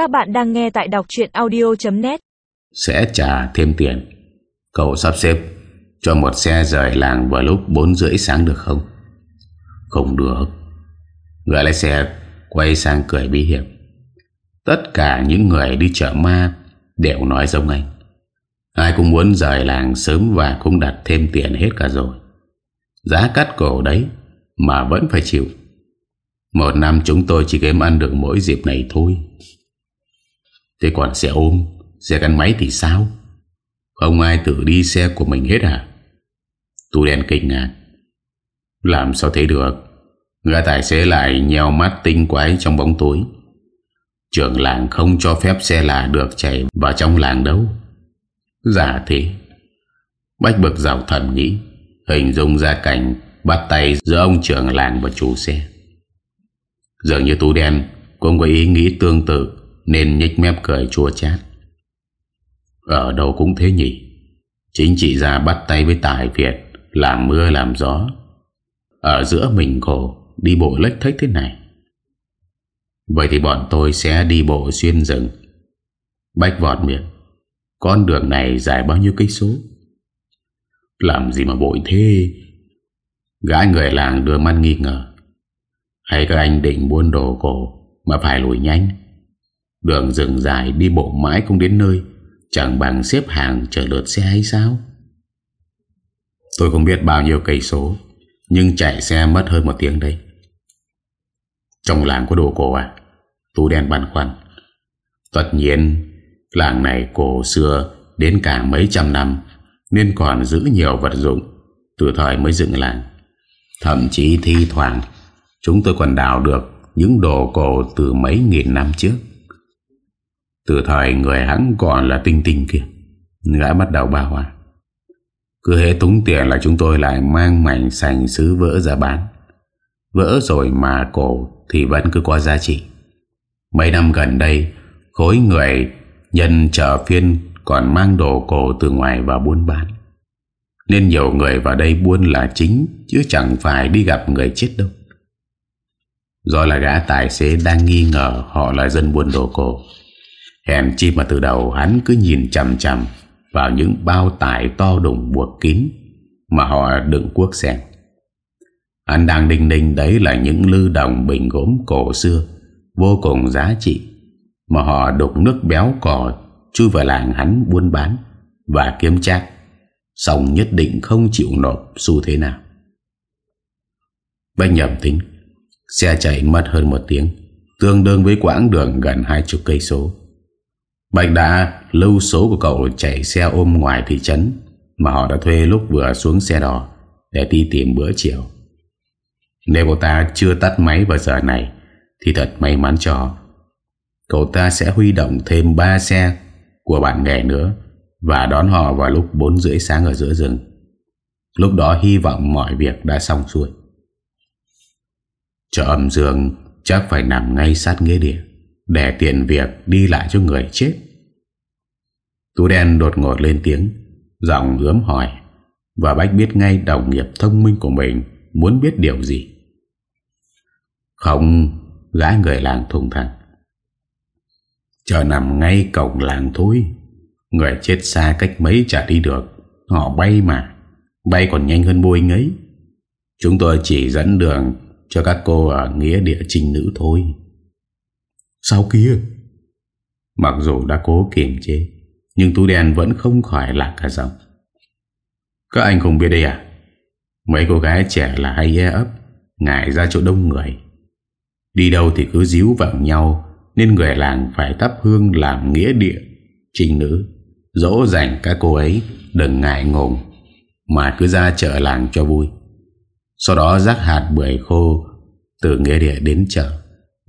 Các bạn đang nghe tại đọc chuyện audio.net Sẽ trả thêm tiền. Cậu sắp xếp cho một xe rời làng vào lúc 4 rưỡi sáng được không? Không được. Người lái xe quay sang cười bí hiểm. Tất cả những người đi chợ ma đều nói giống anh. Ai cũng muốn rời làng sớm và cũng đặt thêm tiền hết cả rồi. Giá cắt cổ đấy mà vẫn phải chịu. Một năm chúng tôi chỉ kiếm ăn được mỗi dịp này thôi. Thế còn xe ôm, Xe gắn máy thì sao? Không ai tự đi xe của mình hết à? Tu đen kinh ngạc. Làm sao thế được? Gã tài xế lại nheo mắt tinh quái trong bóng tối. Trưởng làng không cho phép xe lạ được chạy vào trong làng đâu. Giả thế. Bách bực rào thầm nghĩ, Hình dung ra cảnh Bắt tay giữa ông trưởng làng và chủ xe. Dường như tu đen Cũng có ý nghĩ tương tự. Nên nhích mép cười chua chát. Ở đâu cũng thế nhỉ? Chính chị ra bắt tay với Tài Việt, Làm mưa làm gió. Ở giữa mình khổ Đi bộ lách thách thế này. Vậy thì bọn tôi sẽ đi bộ xuyên rừng. Bách vọt miệng, Con đường này dài bao nhiêu cây số? Làm gì mà bội thế? Gã người làng đưa mắt nghi ngờ. Hay các anh định buôn đồ cổ Mà phải lùi nhanh? Đường rừng dài đi bộ mãi không đến nơi. Chẳng bằng xếp hàng chờ lượt xe hay sao? Tôi không biết bao nhiêu cây số, Nhưng chạy xe mất hơn một tiếng đấy. Trong làng có đồ cổ à? Tú đen băn khoăn. Tất nhiên, Làng này cổ xưa Đến cả mấy trăm năm, Nên còn giữ nhiều vật dụng. Từ thời mới dựng làng. Thậm chí thi thoảng, Chúng tôi còn đào được Những đồ cổ từ mấy nghìn năm trước. Từ thời người hắn còn là tinh tinh kia. Gã bắt đầu ba hoa. Cứ hế túng tiền là chúng tôi lại mang mảnh sành sứ vỡ ra bán. Vỡ rồi mà cổ thì vẫn cứ có giá trị. Mấy năm gần đây, Khối người nhân chợ phiên còn mang đồ cổ từ ngoài vào buôn bán. Nên nhiều người vào đây buôn là chính, Chứ chẳng phải đi gặp người chết đâu. Do là gã tài xế đang nghi ngờ họ là dân buôn đồ cổ. Hèn chi mà từ đầu hắn cứ nhìn chầm chầm Vào những bao tải to đùng buộc kín Mà họ đựng cuốc xem Hắn đang đinh đinh đấy là những lư đồng bình gốm cổ xưa, Vô cùng giá trị, Mà họ đục nước béo cò Chui vào làng hắn buôn bán Và kiếm chắc Xong nhất định không chịu nộp xu thế nào. Bách nhầm tính Xe chạy mất hơn một tiếng, Tương đương với quãng đường gần hai chục cây số. Bạch đã lưu số của cậu chạy xe ôm ngoài thị trấn Mà họ đã thuê lúc vừa xuống xe đỏ Để đi tìm bữa chiều. Nếu cậu ta chưa tắt máy vào giờ này, Thì thật may mắn cho Cậu ta sẽ huy động thêm 3 xe Của bạn nghề nữa Và đón họ vào lúc 4 rưỡi sáng ở giữa rừng. Lúc đó hy vọng mọi việc đã xong xuôi. Chợ âm dương, chắc phải nằm ngay sát nghĩa địa. Để tiền việc đi lại cho người chết. Tú đen đột ngột lên tiếng, Giọng ướm hỏi. Và Bách biết ngay đồng nghiệp thông minh của mình Muốn biết điều gì. Không, Gã người làng thùng thẳng. Chờ nằm ngay cổng làng thôi. Người chết xa cách mấy chả đi được. Họ bay mà. Bay còn nhanh hơn Boeing ấy. Chúng tôi chỉ dẫn đường cho các cô ở nghĩa địa trình nữ thôi. Sao kia? Mặc dù đã cố kiềm chế, nhưng tú đen vẫn không khỏi lạc cả giọng. Các anh không biết đây à? Mấy cô gái trẻ là hay e ấp, ngại ra chỗ đông người. Đi đâu thì cứ díu vào nhau, nên người làng phải thắp hương làm nghĩa địa trình nữ. Dỗ dành các cô ấy đừng ngại ngùng, mà cứ ra chợ làng cho vui. Sau đó rắc hạt bưởi khô từ nghĩa địa đến chợ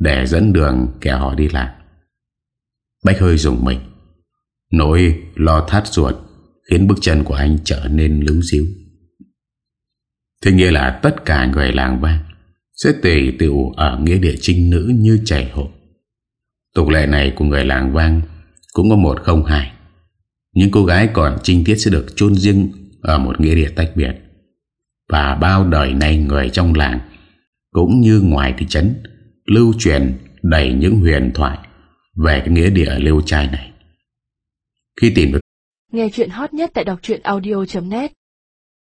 để dẫn đường kẻ họ đi lại. Bách hơi dùng mình. Nỗi lo thắt ruột khiến bước chân của anh trở nên lưu xíu. Thế nghĩa là tất cả người làng vang sẽ tề tựu ở nghĩa địa trinh nữ như chảy hộ. Tục lệ này của người làng vang cũng có một không hai. Những cô gái còn trinh tiết sẽ được chôn riêng ở một nghĩa địa tách biệt. Và bao đời nay người trong làng Cũng như ngoài thị trấn Lưu truyền đầy những huyền thoại Về cái nghĩa địa liêu trai này. Khi tìm được Nghe chuyện hot nhất tại đọc audio.net